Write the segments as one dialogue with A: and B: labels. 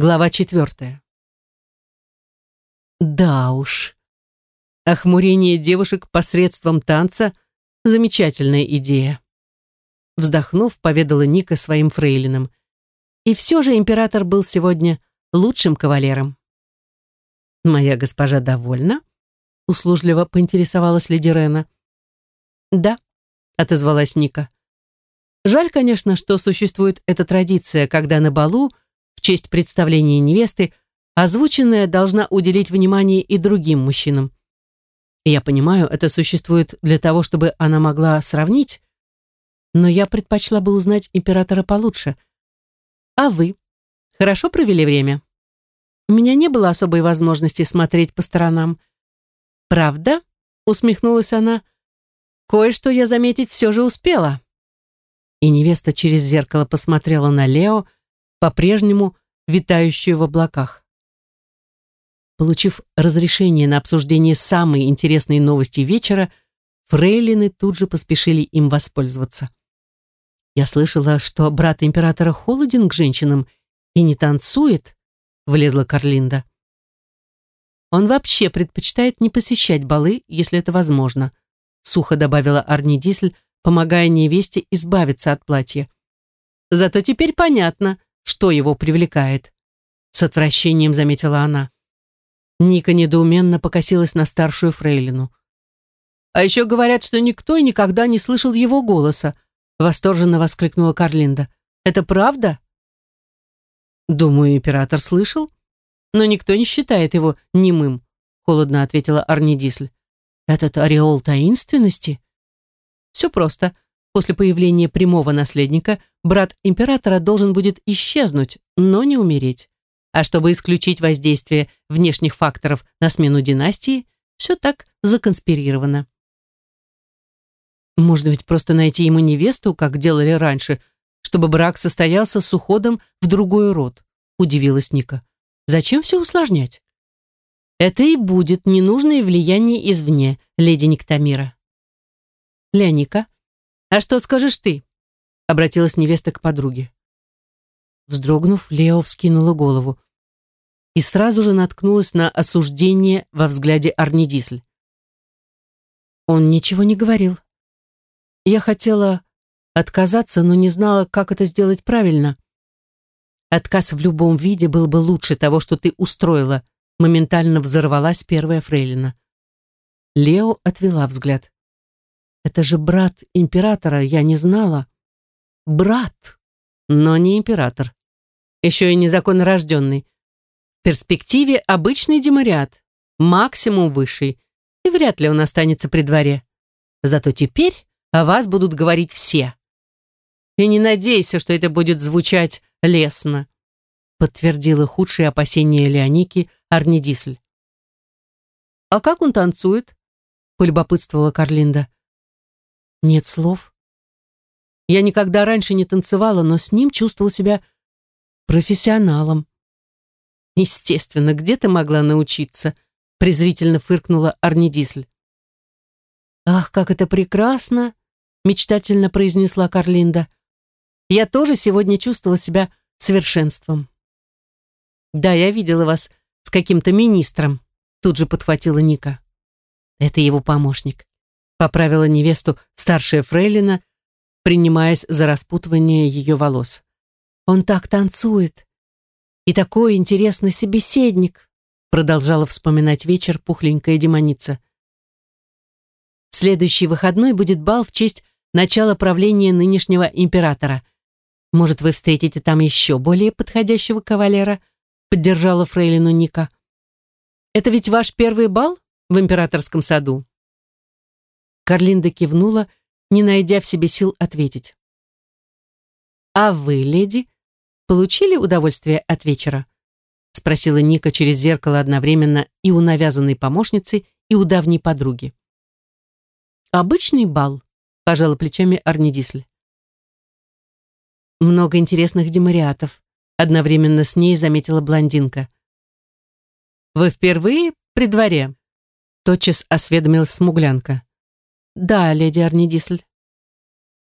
A: Глава четвертая. Да уж. Охмурение девушек посредством танца – замечательная идея. Вздохнув, поведала Ника своим фрейлинам. И все же император был сегодня лучшим кавалером. «Моя госпожа довольна?» – услужливо поинтересовалась леди Рена. «Да», – отозвалась Ника. «Жаль, конечно, что существует эта традиция, когда на балу – в честь представления невесты, озвученная должна уделить внимание и другим мужчинам. Я понимаю, это существует для того, чтобы она могла сравнить, но я предпочла бы узнать императора получше. А вы? Хорошо провели время? У меня не было особой возможности смотреть по сторонам. Правда? Усмехнулась она. Кое-что я заметить все же успела. И невеста через зеркало посмотрела на Лео, по-прежнему витающую в облаках. Получив разрешение на обсуждение самой интересной новости вечера, фрейлины тут же поспешили им воспользоваться. «Я слышала, что брат императора холоден к женщинам и не танцует», — влезла Карлинда. «Он вообще предпочитает не посещать балы, если это возможно», — сухо добавила Арни Дисль, помогая невесте избавиться от платья. «Зато теперь понятно, что его привлекает. С отвращением заметила она. Ника недоуменно покосилась на старшую фрейлину. «А еще говорят, что никто и никогда не слышал его голоса», восторженно воскликнула Карлинда. «Это правда?» «Думаю, император слышал, но никто не считает его немым», холодно ответила Арнидисль. «Этот ореол таинственности?» «Все просто. После появления прямого наследника брат императора должен будет исчезнуть, но не умереть. А чтобы исключить воздействие внешних факторов на смену династии, все так законспирировано. Можно ведь просто найти ему невесту, как делали раньше, чтобы брак состоялся с уходом в другой род, удивилась Ника. Зачем все усложнять? Это и будет ненужное влияние извне, леди Никтамира. Леоника, «А что скажешь ты?» — обратилась невеста к подруге. Вздрогнув, Лео вскинула голову и сразу же наткнулась на осуждение во взгляде Арнидисль. Он ничего не говорил. Я хотела отказаться, но не знала, как это сделать правильно. Отказ в любом виде был бы лучше того, что ты устроила, моментально взорвалась первая фрейлина. Лео отвела взгляд. Это же брат императора, я не знала. Брат, но не император. Еще и незаконно рожденный. В перспективе обычный демариат, максимум высший, и вряд ли он останется при дворе. Зато теперь о вас будут говорить все. И не надейся, что это будет звучать лестно, подтвердила худшие опасения Леоники Арнидисль. «А как он танцует?» — полюбопытствовала Карлинда. Нет слов. Я никогда раньше не танцевала, но с ним чувствовала себя профессионалом. Естественно, где ты могла научиться? презрительно фыркнула Арнидисль. Ах, как это прекрасно, мечтательно произнесла Карлинда. Я тоже сегодня чувствовала себя совершенством. Да, я видела вас с каким-то министром, тут же подхватила Ника. Это его помощник поправила невесту старшая фрейлина, принимаясь за распутывание ее волос. «Он так танцует! И такой интересный собеседник!» продолжала вспоминать вечер пухленькая демоница. Следующий выходной будет бал в честь начала правления нынешнего императора. Может, вы встретите там еще более подходящего кавалера?» поддержала фрейлину Ника. «Это ведь ваш первый бал в императорском саду?» Карлинда кивнула, не найдя в себе сил ответить. «А вы, леди, получили удовольствие от вечера?» спросила Ника через зеркало одновременно и у навязанной помощницы, и у давней подруги. «Обычный бал», — пожала плечами Арнидисль. «Много интересных демариатов», — одновременно с ней заметила блондинка. «Вы впервые при дворе?» Тотчас осведомилась смуглянка. Да, леди Арнидисль.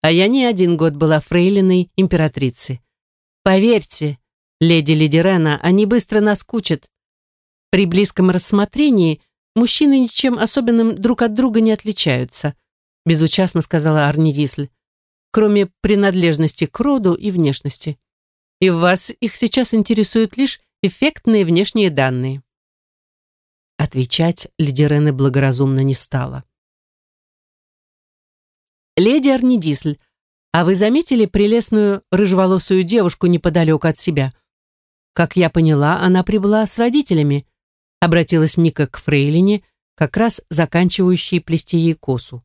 A: А я не один год была фрейлиной императрицы. Поверьте, Леди Лидерена, они быстро наскучат. При близком рассмотрении мужчины ничем особенным друг от друга не отличаются, безучастно сказала Арни Дисль, кроме принадлежности к роду и внешности. И вас их сейчас интересуют лишь эффектные внешние данные. Отвечать Лидерена благоразумно не стала. «Леди Арнидисль, а вы заметили прелестную рыжеволосую девушку неподалеку от себя? Как я поняла, она прибыла с родителями», обратилась Ника к Фрейлине, как раз заканчивающей плести ей косу.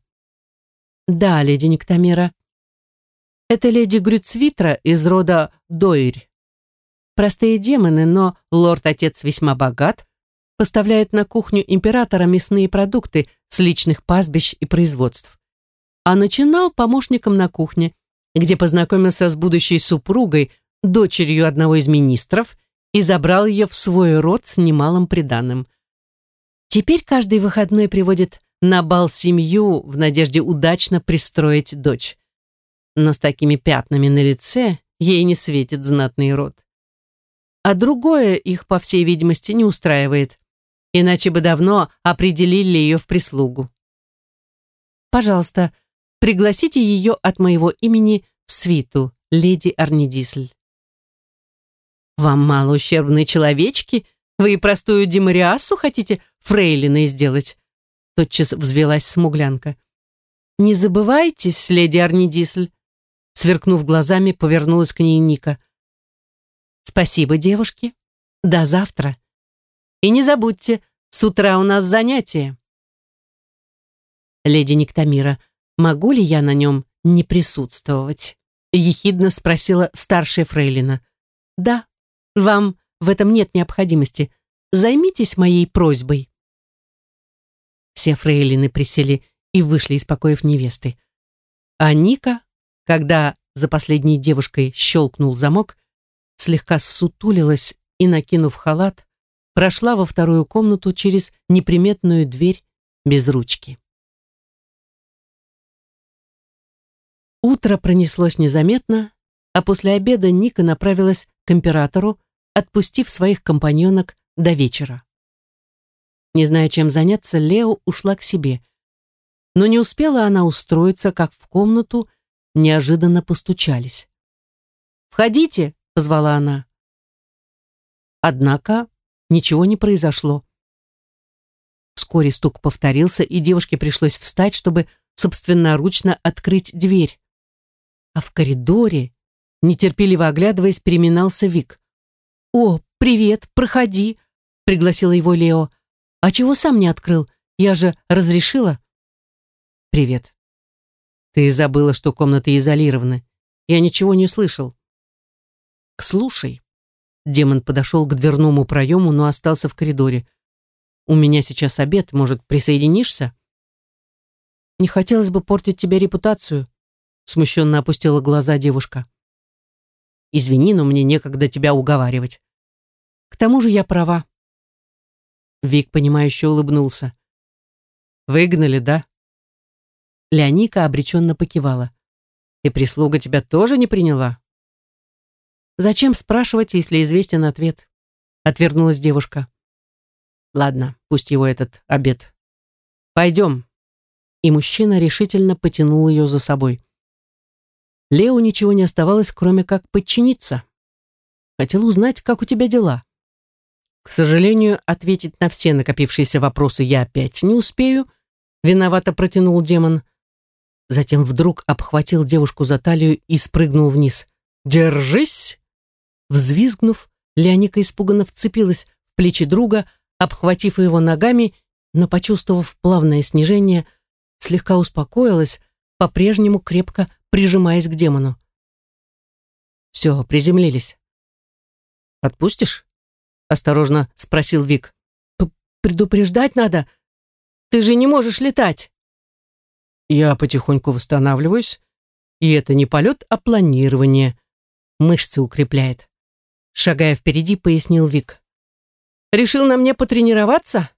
A: «Да, леди Никтомера, это леди Грюцвитра из рода Дойрь. Простые демоны, но лорд-отец весьма богат, поставляет на кухню императора мясные продукты с личных пастбищ и производств а начинал помощником на кухне, где познакомился с будущей супругой, дочерью одного из министров, и забрал ее в свой род с немалым приданым. Теперь каждый выходной приводит на бал семью в надежде удачно пристроить дочь. Но с такими пятнами на лице ей не светит знатный род. А другое их, по всей видимости, не устраивает, иначе бы давно определили ее в прислугу. Пожалуйста, Пригласите ее от моего имени в свиту, леди Арнидисль. Вам мало ущербные человечки? Вы и простую демариасу хотите фрейлиной сделать? Тотчас взвелась смуглянка. Не забывайтесь, леди Арнидисль. Сверкнув глазами, повернулась к ней Ника. Спасибо, девушки. До завтра. И не забудьте, с утра у нас занятие. Леди Никтамира, могу ли я на нем не присутствовать?» ехидно спросила старшая фрейлина. «Да, вам в этом нет необходимости. Займитесь моей просьбой». Все фрейлины присели и вышли из покоев невесты. А Ника, когда за последней девушкой щелкнул замок, слегка сутулилась и, накинув халат, прошла во вторую комнату через неприметную дверь без ручки. Утро пронеслось незаметно, а после обеда Ника направилась к императору, отпустив своих компаньонок до вечера. Не зная, чем заняться, Лео ушла к себе. Но не успела она устроиться, как в комнату неожиданно постучались. «Входите!» — позвала она. Однако ничего не произошло. Вскоре стук повторился, и девушке пришлось встать, чтобы собственноручно открыть дверь а в коридоре, нетерпеливо оглядываясь, переминался Вик. «О, привет, проходи», — пригласила его Лео. «А чего сам не открыл? Я же разрешила». «Привет. Ты забыла, что комнаты изолированы. Я ничего не слышал». «Слушай». Демон подошел к дверному проему, но остался в коридоре. «У меня сейчас обед, может, присоединишься?» «Не хотелось бы портить тебе репутацию», смущенно опустила глаза девушка. «Извини, но мне некогда тебя уговаривать. К тому же я права». Вик, понимающе улыбнулся. «Выгнали, да?» Леоника обреченно покивала. «И прислуга тебя тоже не приняла?» «Зачем спрашивать, если известен ответ?» Отвернулась девушка. «Ладно, пусть его этот обед. Пойдем». И мужчина решительно потянул ее за собой. Лео ничего не оставалось, кроме как подчиниться. Хотел узнать, как у тебя дела. К сожалению, ответить на все накопившиеся вопросы я опять не успею, виновато протянул демон. Затем вдруг обхватил девушку за талию и спрыгнул вниз. «Держись!» Взвизгнув, Леоника испуганно вцепилась в плечи друга, обхватив его ногами, но, почувствовав плавное снижение, слегка успокоилась, по-прежнему крепко прижимаясь к демону. Все, приземлились. «Отпустишь?» — осторожно спросил Вик. «Предупреждать надо. Ты же не можешь летать». Я потихоньку восстанавливаюсь, и это не полет, а планирование. Мышцы укрепляет. Шагая впереди, пояснил Вик. «Решил на мне потренироваться?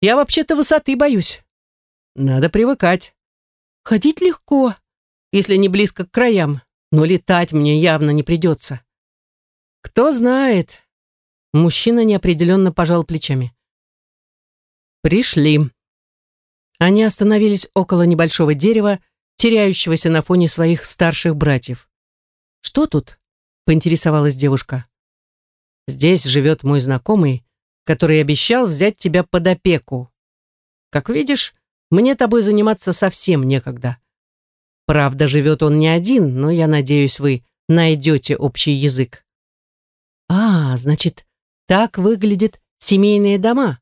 A: Я вообще-то высоты боюсь. Надо привыкать. Ходить легко, если не близко к краям, но летать мне явно не придется. Кто знает. Мужчина неопределенно пожал плечами. Пришли. Они остановились около небольшого дерева, теряющегося на фоне своих старших братьев. «Что тут?» — поинтересовалась девушка. «Здесь живет мой знакомый, который обещал взять тебя под опеку. Как видишь, мне тобой заниматься совсем некогда. Правда, живет он не один, но я надеюсь, вы найдете общий язык. А, значит, так выглядят семейные дома.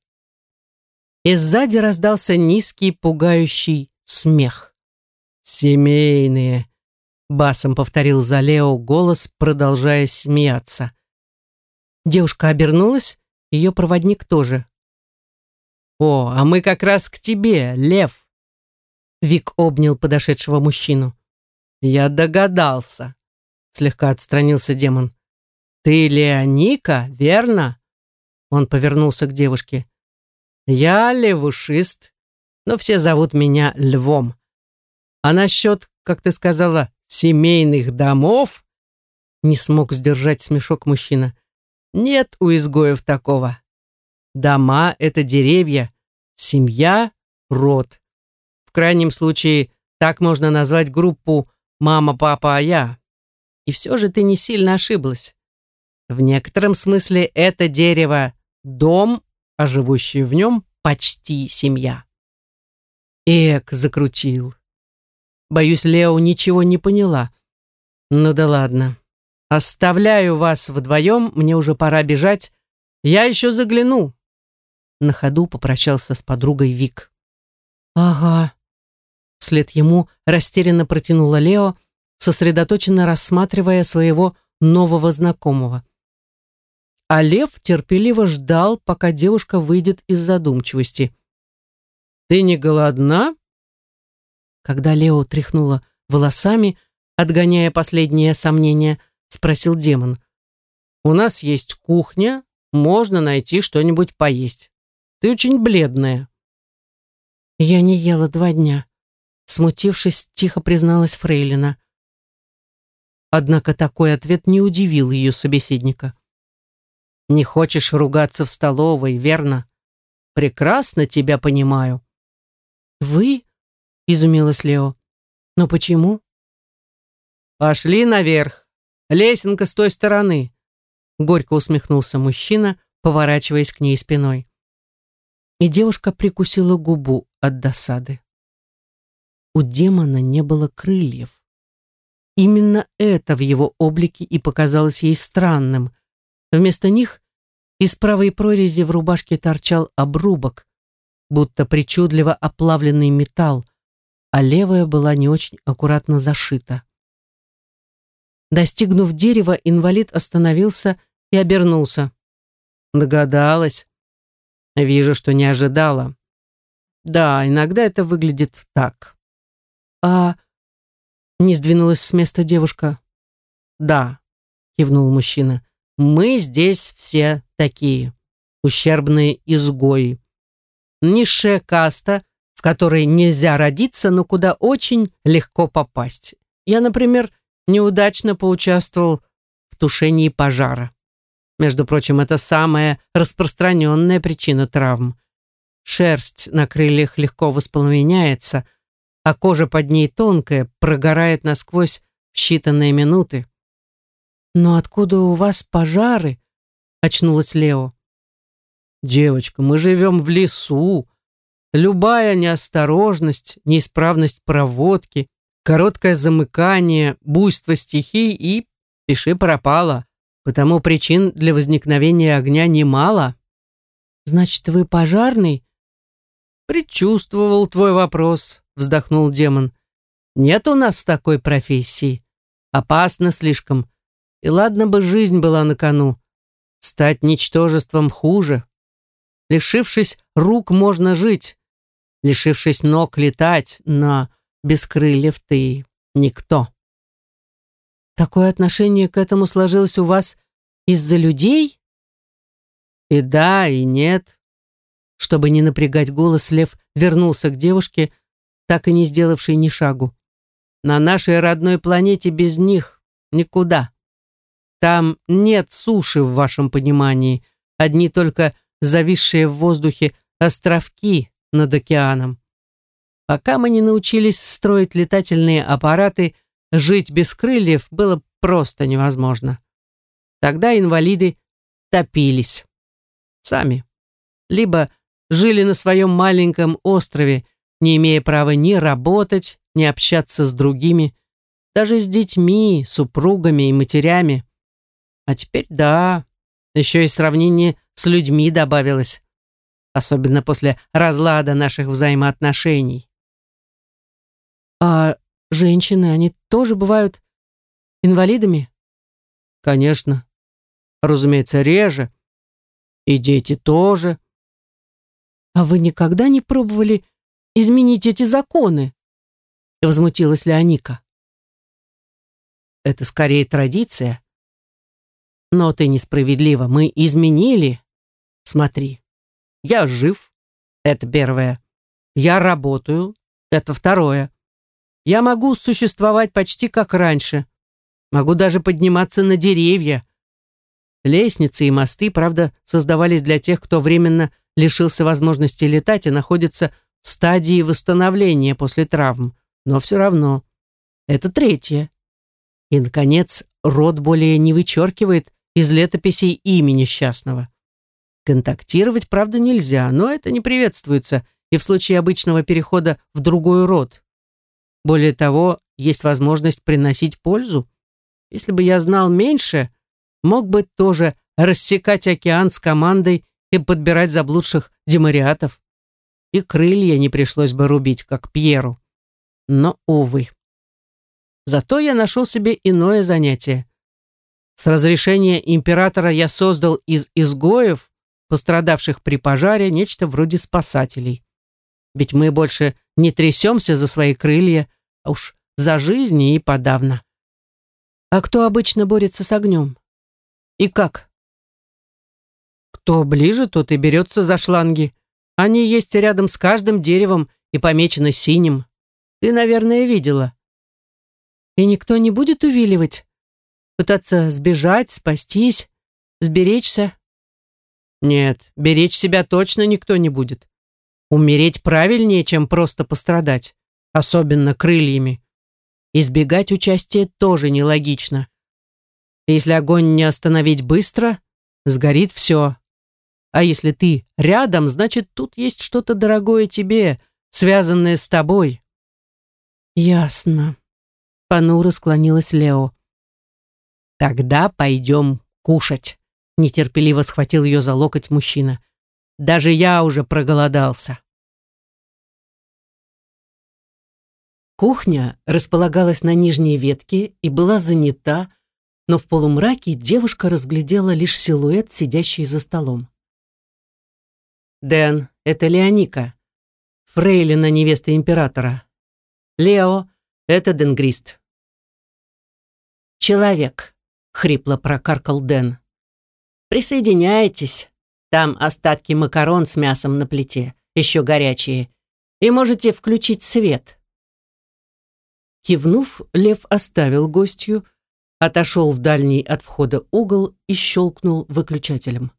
A: И сзади раздался низкий, пугающий смех. «Семейные», — басом повторил за Лео голос, продолжая смеяться. Девушка обернулась, ее проводник тоже. «О, а мы как раз к тебе, Лев!» Вик обнял подошедшего мужчину. «Я догадался», — слегка отстранился демон. «Ты Леоника, верно?» Он повернулся к девушке. «Я левушист, но все зовут меня Львом. А насчет, как ты сказала, семейных домов?» Не смог сдержать смешок мужчина. «Нет у изгоев такого. Дома — это деревья, семья — род. Крайнем случае, так можно назвать группу «мама, папа, а я». И все же ты не сильно ошиблась. В некотором смысле это дерево — дом, а живущие в нем — почти семья. Эк, закрутил. Боюсь, Лео ничего не поняла. Ну да ладно. Оставляю вас вдвоем, мне уже пора бежать. Я еще загляну. На ходу попрощался с подругой Вик. «Ага». Вслед ему растерянно протянула Лео, сосредоточенно рассматривая своего нового знакомого. А Лев терпеливо ждал, пока девушка выйдет из задумчивости. «Ты не голодна?» Когда Лео тряхнула волосами, отгоняя последние сомнения, спросил демон. «У нас есть кухня, можно найти что-нибудь поесть. Ты очень бледная». «Я не ела два дня», — смутившись, тихо призналась Фрейлина. Однако такой ответ не удивил ее собеседника. «Не хочешь ругаться в столовой, верно? Прекрасно тебя понимаю». «Вы?» — изумилась Лео. «Но почему?» «Пошли наверх. Лесенка с той стороны», — горько усмехнулся мужчина, поворачиваясь к ней спиной и девушка прикусила губу от досады. У демона не было крыльев. Именно это в его облике и показалось ей странным. Вместо них из правой прорези в рубашке торчал обрубок, будто причудливо оплавленный металл, а левая была не очень аккуратно зашита. Достигнув дерева, инвалид остановился и обернулся. Догадалась. Вижу, что не ожидала. Да, иногда это выглядит так. А... Не сдвинулась с места девушка. Да, кивнул мужчина. Мы здесь все такие. Ущербные изгои. Низшая каста, в которой нельзя родиться, но куда очень легко попасть. Я, например, неудачно поучаствовал в тушении пожара. Между прочим, это самая распространенная причина травм. Шерсть на крыльях легко воспламеняется, а кожа под ней тонкая, прогорает насквозь в считанные минуты. «Но откуда у вас пожары?» — очнулась Лео. «Девочка, мы живем в лесу. Любая неосторожность, неисправность проводки, короткое замыкание, буйство стихий и пиши пропало. Потому причин для возникновения огня немало. Значит, вы пожарный? Предчувствовал твой вопрос, вздохнул демон. Нет у нас такой профессии. Опасно слишком. И ладно бы жизнь была на кону. Стать ничтожеством хуже. Лишившись рук, можно жить. Лишившись ног, летать, но без крыльев ты никто. Такое отношение к этому сложилось у вас из-за людей? И да, и нет. Чтобы не напрягать голос, Лев вернулся к девушке, так и не сделавшей ни шагу. На нашей родной планете без них никуда. Там нет суши в вашем понимании, одни только зависшие в воздухе островки над океаном. Пока мы не научились строить летательные аппараты, жить без крыльев было просто невозможно. Тогда инвалиды топились. Сами. Либо жили на своем маленьком острове, не имея права ни работать, ни общаться с другими, даже с детьми, супругами и матерями. А теперь да, еще и сравнение с людьми добавилось, особенно после разлада наших взаимоотношений. А женщины, они тоже бывают инвалидами? Конечно. Разумеется, реже. И дети тоже. А вы никогда не пробовали изменить эти законы? Возмутилась Леоника. Это скорее традиция. Но ты несправедлива. Мы изменили. Смотри. Я жив. Это первое. Я работаю. Это второе. Я могу существовать почти как раньше. Могу даже подниматься на деревья. Лестницы и мосты, правда, создавались для тех, кто временно лишился возможности летать и находится стадии восстановления после травм. Но все равно. Это третье. И, наконец, род более не вычеркивает из летописей имя несчастного. Контактировать, правда, нельзя, но это не приветствуется и в случае обычного перехода в другой род. Более того, есть возможность приносить пользу. Если бы я знал меньше, мог бы тоже рассекать океан с командой и подбирать заблудших демариатов. И крылья не пришлось бы рубить, как Пьеру. Но, увы. Зато я нашел себе иное занятие. С разрешения императора я создал из изгоев, пострадавших при пожаре, нечто вроде спасателей. Ведь мы больше не трясемся за свои крылья, а уж за жизни и подавно. А кто обычно борется с огнем? И как? Кто ближе, тот и берется за шланги. Они есть рядом с каждым деревом и помечены синим. Ты, наверное, видела. И никто не будет увиливать? Пытаться сбежать, спастись, сберечься? Нет, беречь себя точно никто не будет. Умереть правильнее, чем просто пострадать особенно крыльями. Избегать участия тоже нелогично. Если огонь не остановить быстро, сгорит все. А если ты рядом, значит, тут есть что-то дорогое тебе, связанное с тобой. Ясно. Понуро склонилась Лео. Тогда пойдем кушать. Нетерпеливо схватил ее за локоть мужчина. Даже я уже проголодался. Кухня располагалась на нижней ветке и была занята, но в полумраке девушка разглядела лишь силуэт, сидящий за столом. «Дэн, это Леоника, фрейлина невеста императора. Лео, это Денгрист». «Человек», — хрипло прокаркал Дэн. «Присоединяйтесь. Там остатки макарон с мясом на плите, еще горячие, и можете включить свет». Кивнув, лев оставил гостью, отошел в дальний от входа угол и щелкнул выключателем.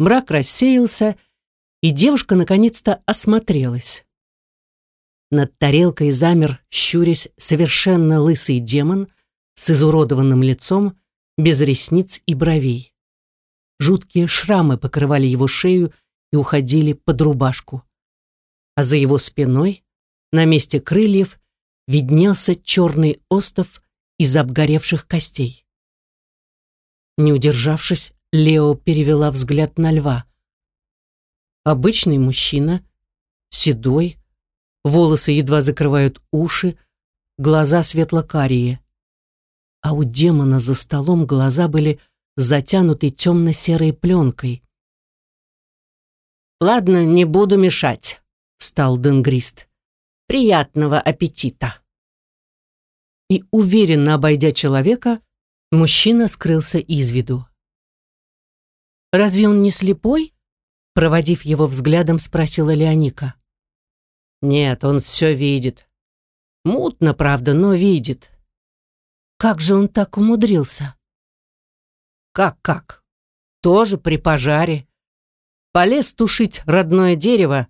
A: Мрак рассеялся, и девушка наконец-то осмотрелась. Над тарелкой замер, щурясь, совершенно лысый демон с изуродованным лицом, без ресниц и бровей. Жуткие шрамы покрывали его шею и уходили под рубашку. А за его спиной, на месте крыльев, виднелся черный остов из обгоревших костей. Не удержавшись, Лео перевела взгляд на льва. Обычный мужчина, седой, волосы едва закрывают уши, глаза светло-карие. А у демона за столом глаза были затянуты темно-серой пленкой. «Ладно, не буду мешать», — встал Денгрист. «Приятного аппетита!» и, уверенно обойдя человека, мужчина скрылся из виду. «Разве он не слепой?» Проводив его взглядом, спросила Леоника. «Нет, он все видит. Мутно, правда, но видит». «Как же он так умудрился?» Как-как? Тоже при пожаре. Полез тушить родное дерево,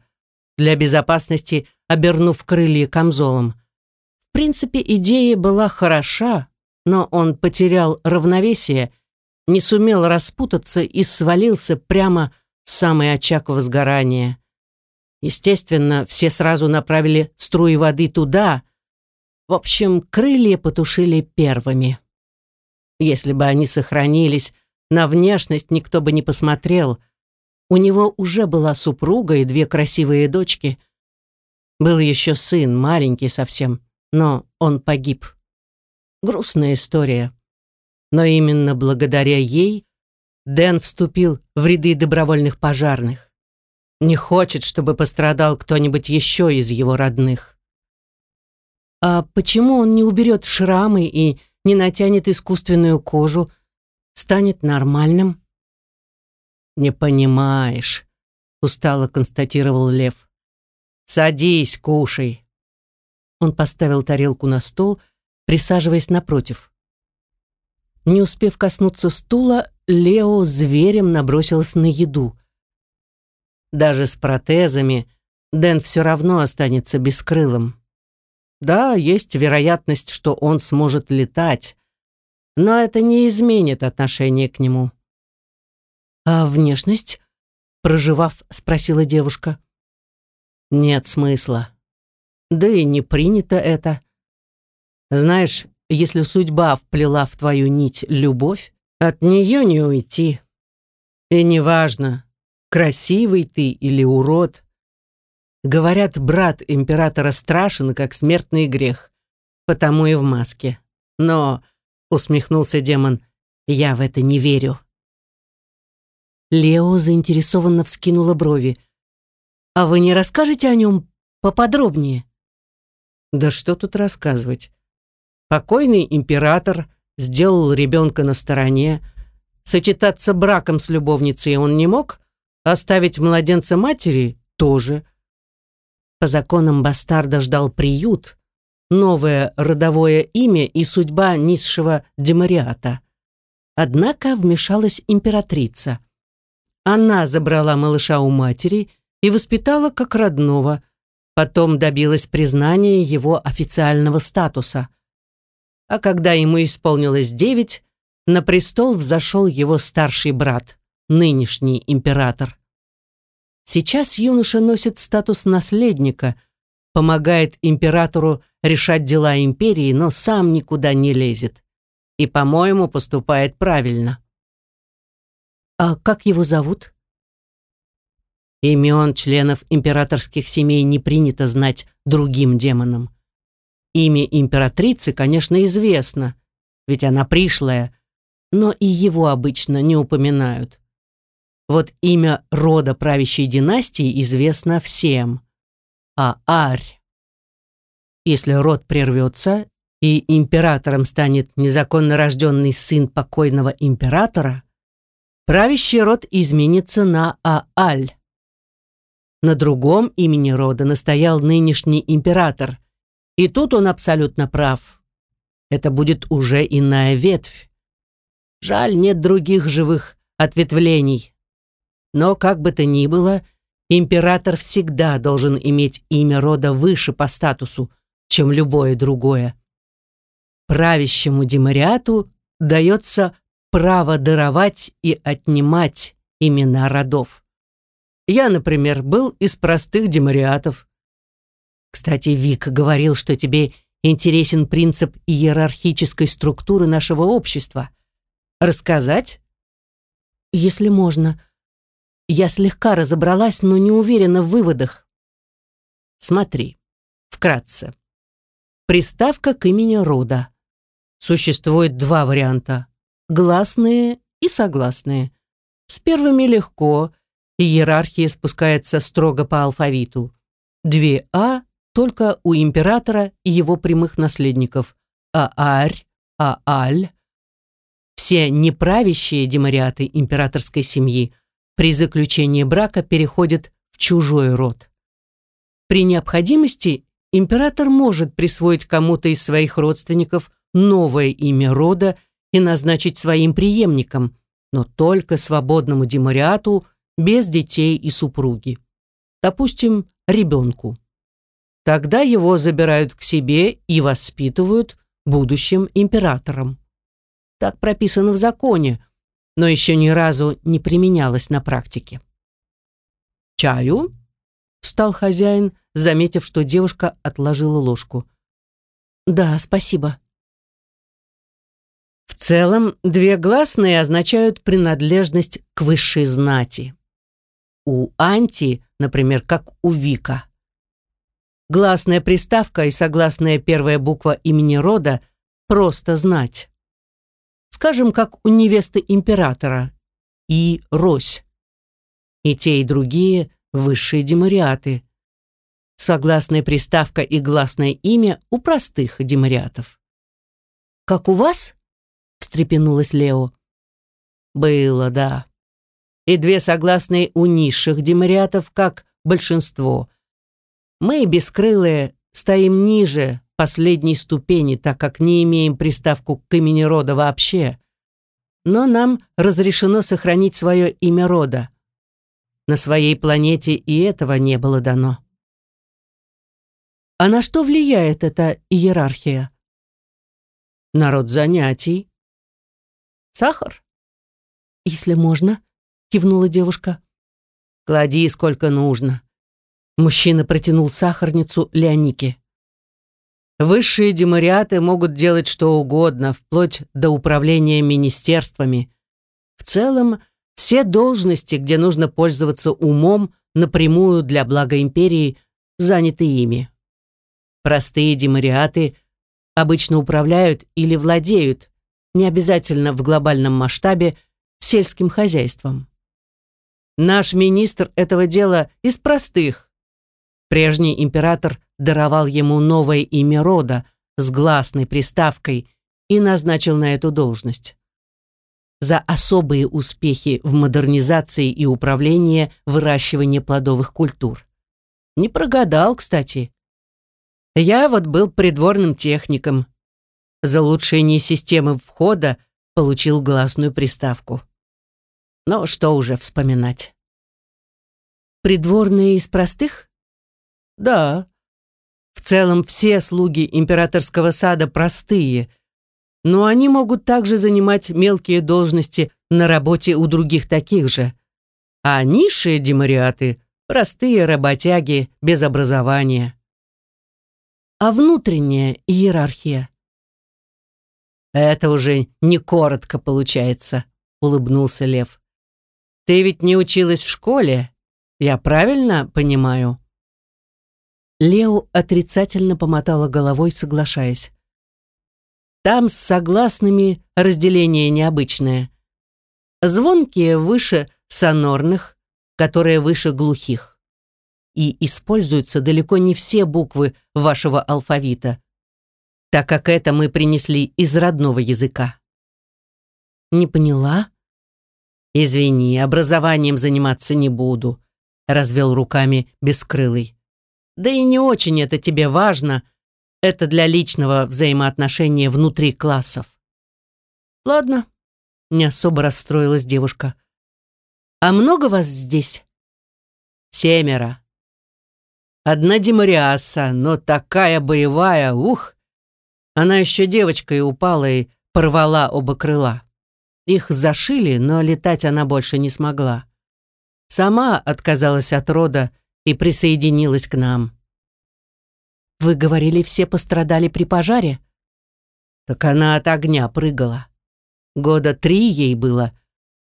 A: для безопасности обернув крылья камзолом. В принципе, идея была хороша, но он потерял равновесие, не сумел распутаться и свалился прямо в самый очаг возгорания. Естественно, все сразу направили струи воды туда. В общем, крылья потушили первыми. Если бы они сохранились, на внешность никто бы не посмотрел. У него уже была супруга и две красивые дочки. Был еще сын, маленький совсем, но он погиб. Грустная история. Но именно благодаря ей Дэн вступил в ряды добровольных пожарных. Не хочет, чтобы пострадал кто-нибудь еще из его родных. А почему он не уберет шрамы и не натянет искусственную кожу, станет нормальным? Не понимаешь, устало констатировал Лев. Садись, кушай. Он поставил тарелку на стол, присаживаясь напротив. Не успев коснуться стула, Лео зверем набросилась на еду. Даже с протезами Дэн все равно останется бескрылым. Да, есть вероятность, что он сможет летать, но это не изменит отношение к нему. «А внешность?» — проживав, спросила девушка. «Нет смысла. Да и не принято это. Знаешь, если судьба вплела в твою нить любовь, от нее не уйти. И неважно, красивый ты или урод, Говорят, брат императора страшен, как смертный грех, потому и в маске. Но, усмехнулся демон, я в это не верю. Лео заинтересованно вскинула брови. «А вы не расскажете о нем поподробнее?» «Да что тут рассказывать? Покойный император сделал ребенка на стороне. Сочетаться браком с любовницей он не мог, оставить младенца матери тоже. По законам бастарда ждал приют, новое родовое имя и судьба низшего демариата. Однако вмешалась императрица. Она забрала малыша у матери и воспитала как родного, потом добилась признания его официального статуса. А когда ему исполнилось девять, на престол взошел его старший брат, нынешний император. Сейчас юноша носит статус наследника, помогает императору решать дела империи, но сам никуда не лезет. И, по-моему, поступает правильно. А как его зовут? Имен членов императорских семей не принято знать другим демонам. Имя императрицы, конечно, известно, ведь она пришлая, но и его обычно не упоминают. Вот имя рода правящей династии известно всем. А Арь. Если род прервется, и императором станет незаконно рожденный сын покойного императора, правящий род изменится на Ааль. На другом имени рода настоял нынешний император, и тут он абсолютно прав. Это будет уже иная ветвь. Жаль, нет других живых ответвлений. Но, как бы то ни было, император всегда должен иметь имя рода выше по статусу, чем любое другое. Правящему демариату дается право даровать и отнимать имена родов. Я, например, был из простых демариатов. Кстати, Вик говорил, что тебе интересен принцип иерархической структуры нашего общества. Рассказать? Если можно. Я слегка разобралась, но не уверена в выводах. Смотри, вкратце. Приставка к имени рода. Существует два варианта. Гласные и согласные. С первыми легко, иерархия спускается строго по алфавиту. Две «а» только у императора и его прямых наследников. А-арь, А-аль. Все неправящие демариаты императорской семьи при заключении брака переходит в чужой род. При необходимости император может присвоить кому-то из своих родственников новое имя рода и назначить своим преемником, но только свободному демариату без детей и супруги. Допустим, ребенку. Тогда его забирают к себе и воспитывают будущим императором. Так прописано в законе, но еще ни разу не применялось на практике. «Чаю?» — встал хозяин, заметив, что девушка отложила ложку. «Да, спасибо». В целом, две гласные означают принадлежность к высшей знати. У анти, например, как у Вика. Гласная приставка и согласная первая буква имени рода просто знать. Скажем, как у невесты императора и Рось. И те, и другие высшие демариаты. Согласная приставка и гласное имя у простых демариатов. «Как у вас?» — встрепенулась Лео. «Было, да. И две согласные у низших демариатов, как большинство. Мы, бескрылые, стоим ниже последней ступени, так как не имеем приставку к имени рода вообще. Но нам разрешено сохранить свое имя рода. На своей планете и этого не было дано. А на что влияет эта иерархия? Народ занятий. Сахар? Если можно, кивнула девушка. Клади сколько нужно. Мужчина протянул сахарницу Леонике. Высшие демариаты могут делать что угодно, вплоть до управления министерствами. В целом, все должности, где нужно пользоваться умом, напрямую для блага империи, заняты ими. Простые демариаты обычно управляют или владеют, не обязательно в глобальном масштабе, сельским хозяйством. Наш министр этого дела из простых, Прежний император даровал ему новое имя рода с гласной приставкой и назначил на эту должность. За особые успехи в модернизации и управлении выращивания плодовых культур. Не прогадал, кстати. Я вот был придворным техником. За улучшение системы входа получил гласную приставку. Но что уже вспоминать. Придворные из простых? Да. В целом все слуги императорского сада простые, но они могут также занимать мелкие должности на работе у других таких же. А низшие демариаты – простые работяги без образования. А внутренняя иерархия? Это уже не коротко получается, улыбнулся Лев. Ты ведь не училась в школе, я правильно понимаю? Лео отрицательно помотала головой, соглашаясь. Там с согласными разделение необычное. Звонкие выше сонорных, которые выше глухих. И используются далеко не все буквы вашего алфавита, так как это мы принесли из родного языка. Не поняла? Извини, образованием заниматься не буду, развел руками бескрылый. Да и не очень это тебе важно. Это для личного взаимоотношения внутри классов. Ладно, не особо расстроилась девушка. А много вас здесь? Семеро. Одна Демариаса, но такая боевая, ух! Она еще девочкой упала и порвала оба крыла. Их зашили, но летать она больше не смогла. Сама отказалась от рода и присоединилась к нам. Вы говорили, все пострадали при пожаре? Так она от огня прыгала. Года три ей было,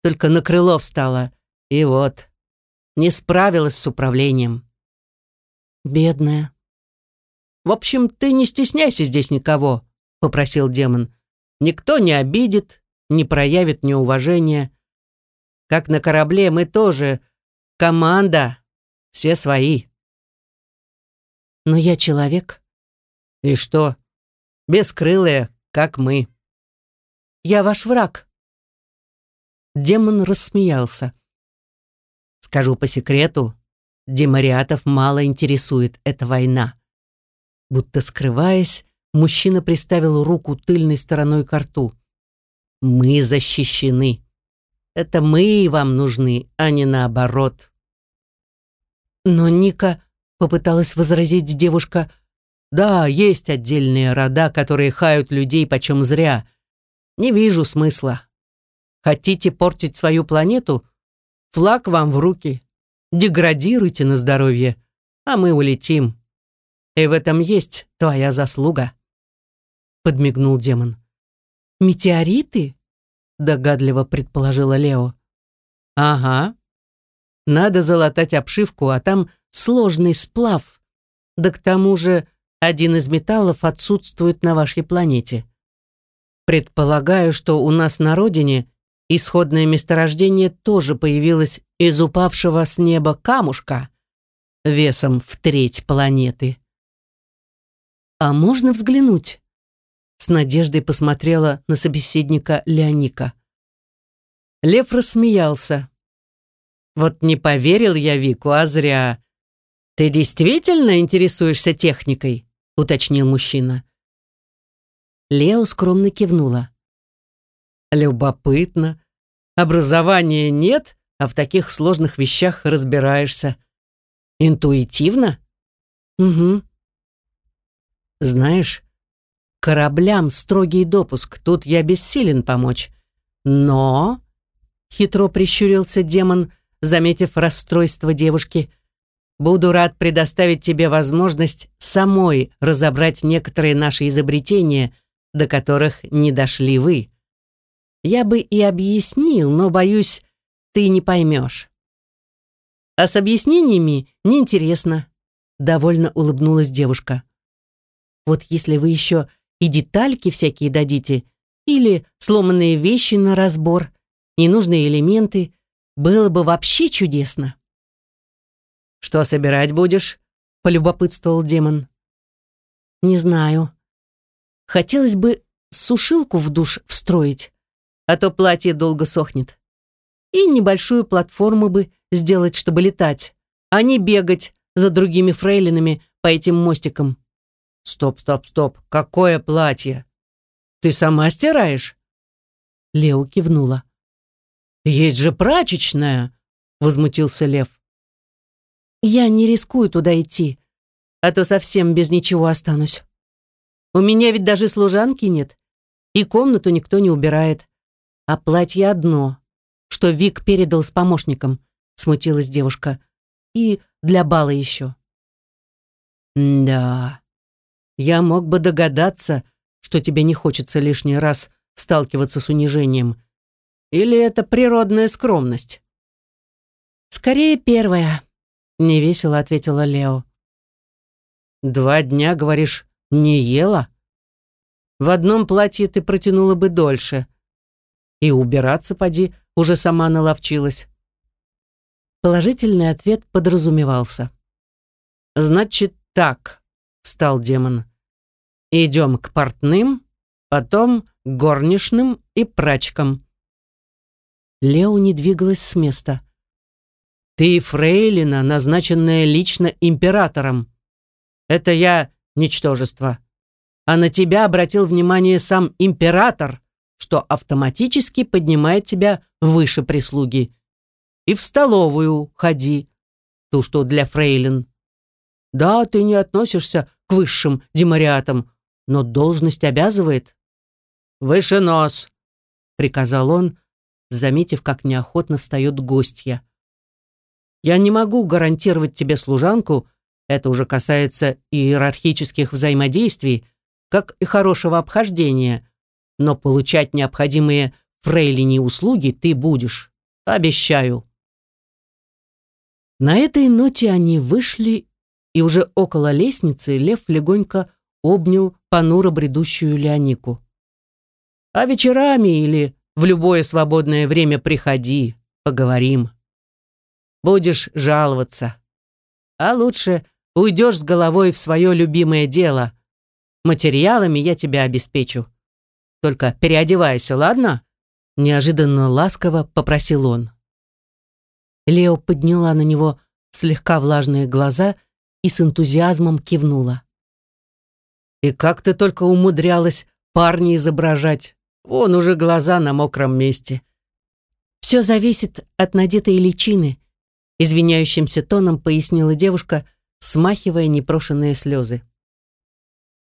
A: только на крыло встала, и вот, не справилась с управлением. Бедная. В общем, ты не стесняйся здесь никого, попросил демон. Никто не обидит, не проявит неуважения. Как на корабле мы тоже команда, все свои. Но я человек. И что? Бескрылые, как мы. Я ваш враг. Демон рассмеялся. Скажу по секрету, демариатов мало интересует эта война. Будто скрываясь, мужчина приставил руку тыльной стороной к рту. Мы защищены. Это мы вам нужны, а не наоборот. Но Ника попыталась возразить девушка. Да, есть отдельные рода, которые хают людей почем зря. Не вижу смысла. Хотите портить свою планету? Флаг вам в руки. Деградируйте на здоровье, а мы улетим. И в этом есть твоя заслуга. Подмигнул демон. Метеориты? Догадливо предположила Лео. Ага. Надо залатать обшивку, а там сложный сплав. Да к тому же один из металлов отсутствует на вашей планете. Предполагаю, что у нас на родине исходное месторождение тоже появилось из упавшего с неба камушка весом в треть планеты. «А можно взглянуть?» С надеждой посмотрела на собеседника Леоника. Лев рассмеялся. «Вот не поверил я Вику, а зря. Ты действительно интересуешься техникой?» уточнил мужчина. Лео скромно кивнула. «Любопытно. Образования нет, а в таких сложных вещах разбираешься. Интуитивно?» «Угу». «Знаешь, кораблям строгий допуск, тут я бессилен помочь. Но...» Хитро прищурился демон, заметив расстройство девушки. «Буду рад предоставить тебе возможность самой разобрать некоторые наши изобретения, до которых не дошли вы. Я бы и объяснил, но, боюсь, ты не поймешь. А с объяснениями неинтересно, довольно улыбнулась девушка. Вот если вы еще и детальки всякие дадите, или сломанные вещи на разбор, ненужные элементы, было бы вообще чудесно. «Что собирать будешь?» — полюбопытствовал демон. «Не знаю», Хотелось бы сушилку в душ встроить, а то платье долго сохнет. И небольшую платформу бы сделать, чтобы летать, а не бегать за другими фрейлинами по этим мостикам. Стоп, стоп, стоп. Какое платье? Ты сама стираешь? Лео кивнула. Есть же прачечная, возмутился Лев. Я не рискую туда идти, а то совсем без ничего останусь. У меня ведь даже служанки нет, и комнату никто не убирает. А платье одно, что Вик передал с помощником, смутилась девушка. И для бала еще. Да, я мог бы догадаться, что тебе не хочется лишний раз сталкиваться с унижением. Или это природная скромность? Скорее первая, невесело ответила Лео. Два дня, говоришь, не ела? В одном платье ты протянула бы дольше. И убираться, поди, уже сама наловчилась. Положительный ответ подразумевался. «Значит так», — встал демон. «Идем к портным, потом к горничным и прачкам». Лео не двигалась с места. «Ты фрейлина, назначенная лично императором. Это я ничтожество. А на тебя обратил внимание сам император, что автоматически поднимает тебя выше прислуги. И в столовую ходи, ту, что для фрейлин. Да, ты не относишься к высшим демариатам, но должность обязывает. «Выше нос!» — приказал он, заметив, как неохотно встает гостья. «Я не могу гарантировать тебе служанку, это уже касается иерархических взаимодействий, как и хорошего обхождения, но получать необходимые фрейлини услуги ты будешь. Обещаю. На этой ноте они вышли, и уже около лестницы Лев легонько обнял понуро бредущую Леонику. «А вечерами или в любое свободное время приходи, поговорим. Будешь жаловаться. А лучше Уйдешь с головой в свое любимое дело. Материалами я тебя обеспечу. Только переодевайся, ладно?» Неожиданно ласково попросил он. Лео подняла на него слегка влажные глаза и с энтузиазмом кивнула. «И как ты только умудрялась парня изображать? Вон уже глаза на мокром месте. Все зависит от надетой личины, извиняющимся тоном пояснила девушка, смахивая непрошенные слезы.